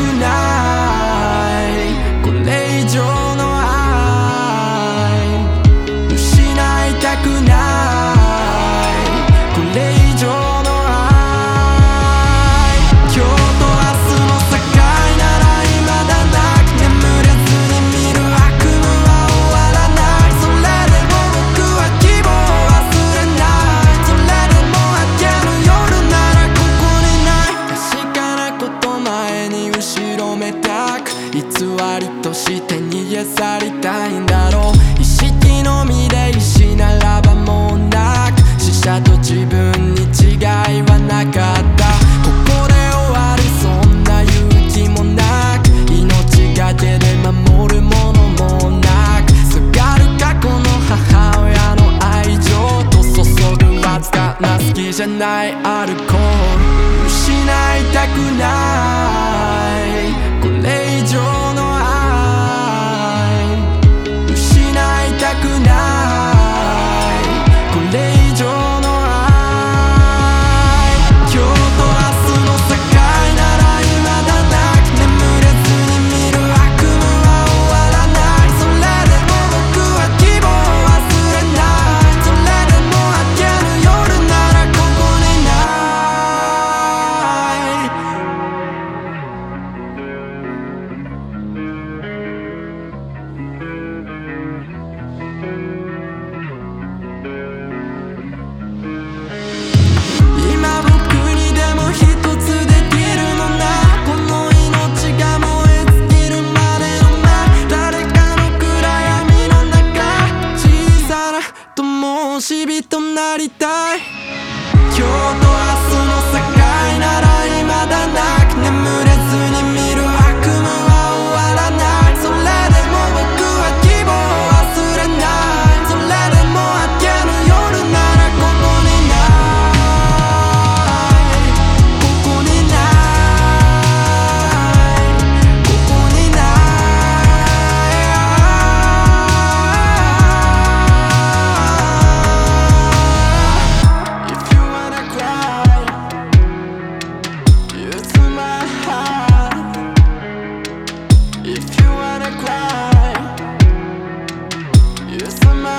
tonight として逃げ去りた。いんだろう意識のみで意志ならばもうなく死者と自分に違いはなかった。ここで終わるそんな勇気もなく命がけで守るものもなくすがる過去の母親の愛情と注ぐわずかな好きじゃないアルコール失いた。くない灯火となりたい Yes, I'm